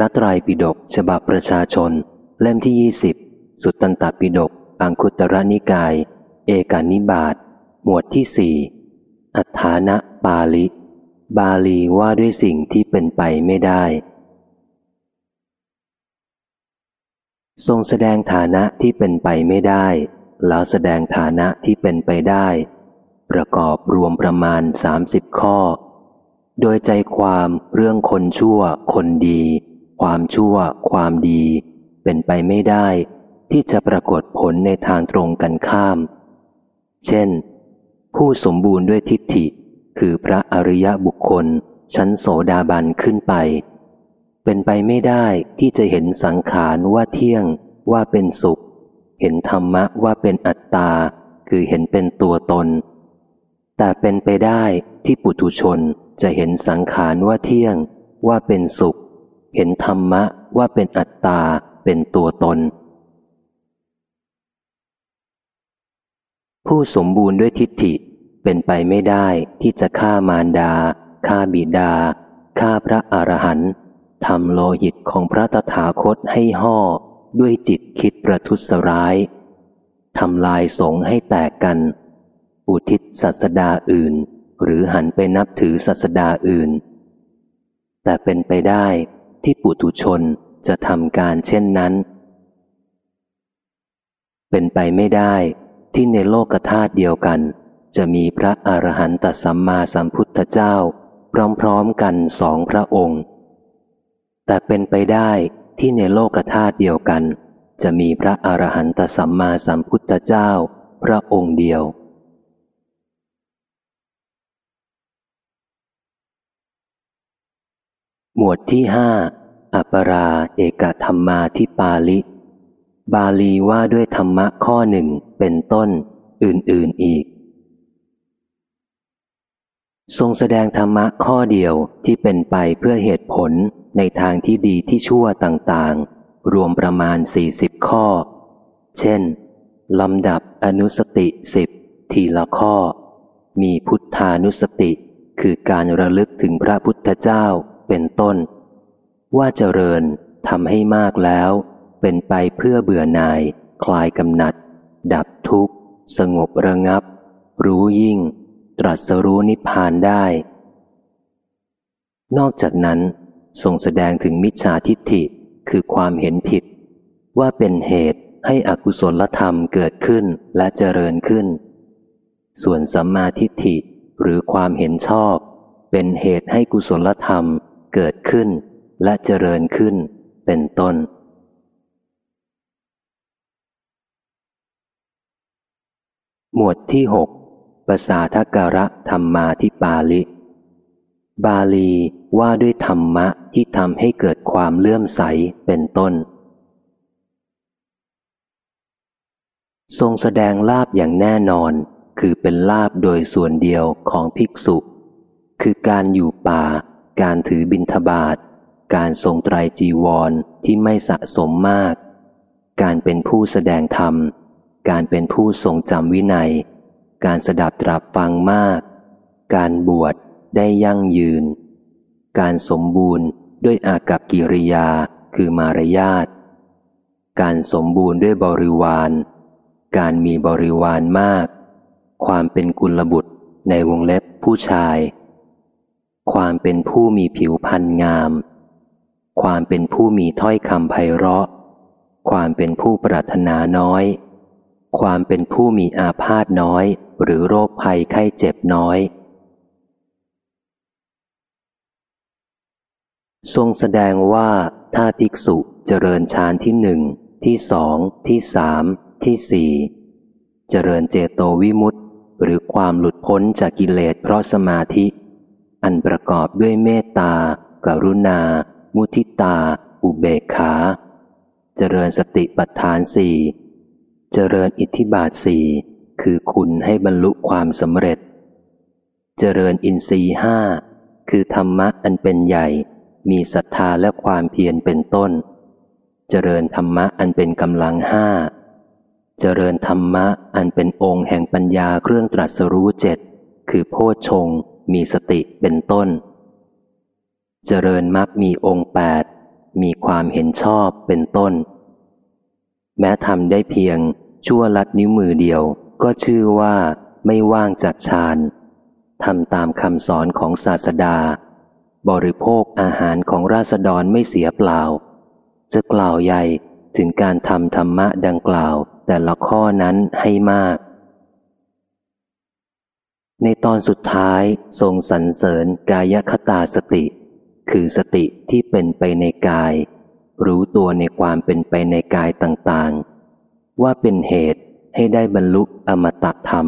ระไตรปิฎกฉบับประชาชน เล่มที่ยี่สิบสุตตันตปิฎกอังคุตรนิกาย เอกานิบาตหมวดที่สี่อัฏฐานะปาลิ บาลีว่าด้วยสิ่งที่เป็นไปไม่ได้ ทรงแสดงฐานะที่เป็นไปไม่ได้ แล้วแสดงฐานะที่เป็นไปได้ ประกอบรวมประมาณสามสิบข้อ โดยใจความเรื่องคนชั่วคนดี ความชั่ว ความดี เป็นไปไม่ได้ ที่จะปรากฏผลในทางตรงกันข้าม เช่น ผู้สมบูรณ์ด้วยทิฏฐิ คือพระอริยบุคคล ชั้นโสดาบันขึ้นไป เป็นไปไม่ได้ที่จะเห็นสังขารว่าเที่ยงว่าเป็นสุข เห็นธรรมะว่าเป็นอัตตา คือเห็นเป็นตัวตน แต่เป็นไปได้ที่ปุถุชนจะเห็นสังขารว่าเที่ยงว่าเป็นสุข เห็นธรรมะว่าเป็นอัตตา เป็นตัวตน ผู้สมบูรณ์ด้วยทิฏฐิเป็นไปไม่ได้ที่จะฆ่ามารดาฆ่าบิดาฆ่าพระอรหันต์ทำโลหิตของพระตถาคตให้ห่อด้วยจิตคิดประทุษร้ายทำลายสงให้แตกกัน อุทิศศาสดาอื่น หรือหันไปนับถือศาสดาอื่น แต่เป็นไปได้ ที่ปุถุชนจะทำการเช่นนั้น เป็นไปไม่ได้ที่ในโลกธาตุเดียวกัน จะมีพระอรหันตสัมมาสัมพุทธเจ้า พร้อมๆกันสองพระองค์ แต่เป็นไปได้ที่ในโลกธาตุเดียวกัน จะมีพระอรหันตสัมมาสัมพุทธเจ้า พระองค์เดียว หมวดที่ห้าอัปราเอกธรรมาทิปาลิ บาลีว่าด้วยธรรมะข้อหนึ่งเป็นต้นอื่นๆอีก ทรงแสดงธรรมะข้อเดียวที่เป็นไปเพื่อเหตุผลในทางที่ดีที่ชั่วต่างๆ รวมประมาณสี่สิบข้อ เช่น ลำดับอนุสติสิบทีละข้อ มีพุทธานุสติคือการระลึกถึงพระพุทธเจ้า เป็นต้น ว่าเจริญทำให้มากแล้ว เป็นไปเพื่อเบื่อหน่าย คลายกำหนัด ดับทุกข์ สงบระงับ รู้ยิ่ง ตรัสรู้นิพพานได้ นอกจากนั้นทรงแสดงถึงมิจฉาทิฏฐิคือความเห็นผิด ว่าเป็นเหตุให้อกุศลธรรมเกิดขึ้นและเจริญขึ้น ส่วนสัมมาทิฏฐิหรือความเห็นชอบ เป็นเหตุให้กุศลธรรม เกิดขึ้นและเจริญขึ้นเป็นต้น หมวดที่หกภาษาทการะธรรมาทิปาลิ บาลีว่าด้วยธรรมะที่ทำให้เกิดความเลื่อมใสเป็นต้น ทรงแสดงลาบอย่างแน่นอนคือเป็นลาบโดยส่วนเดียวของภิกษุ คือการอยู่ป่า การถือบิณฑบาตการทรงไตรจีวรที่ไม่สะสมมาก การเป็นผู้แสดงธรรม การเป็นผู้ทรงจำวินัย การสดับตรับฟังมาก การบวชได้ยั่งยืน การสมบูรณ์ด้วยอากับกิริยาคือมารยาท การสมบูรณ์ด้วยบริวาร การมีบริวารมาก ความเป็นกุลบุตรในวงเล็บผู้ชาย ความเป็นผู้มีผิวพรรณงาม ความเป็นผู้มีถ้อยคำไพเราะ ความเป็นผู้ปรารถนาน้อย ความเป็นผู้มีอาพาธน้อย หรือโรคภัยไข้เจ็บน้อย ทรงแสดงว่าถ้าภิกษุเจริญฌานที่หนึ่งที่สองที่สามที่สี่เจริญเจโตวิมุตติ หรือความหลุดพ้นจากกิเลสเพราะสมาธิ อันประกอบด้วยเมตตา กรุณา มุทิตา อุเบกขา เจริญสติปัฏฐานสี่เจริญอิทธิบาทสี่คือคุณให้บรรลุความสำเร็จ เจริญอินทรีห้าคือธรรมะอันเป็นใหญ่ มีศรัทธาและความเพียรเป็นต้น เจริญธรรมะอันเป็นกำลังห้าเจริญธรรมะอันเป็นองค์แห่งปัญญาเครื่องตรัสรู้เจ็ดคือโพชฌงค์ มีสติเป็นต้น เจริญมรรคมีองค์แปดมีความเห็นชอบเป็นต้น แม้ทำได้เพียงชั่วลัดนิ้วมือเดียว ก็ชื่อว่าไม่ว่างจากฌานทำตามคำสอนของศาสดา บริโภคอาหารของราษฎรไม่เสียเปล่า จะกล่าวใหญ่ถึงการทำธรรมะดังกล่าวแต่ละข้อนั้นให้มาก ในตอนสุดท้ายทรงสรรเสริญกายคตาสติ คือสติที่เป็นไปในกาย รู้ตัวในความเป็นไปในกายต่างๆ ว่าเป็นเหตุให้ได้บรรลุอมตะธรรม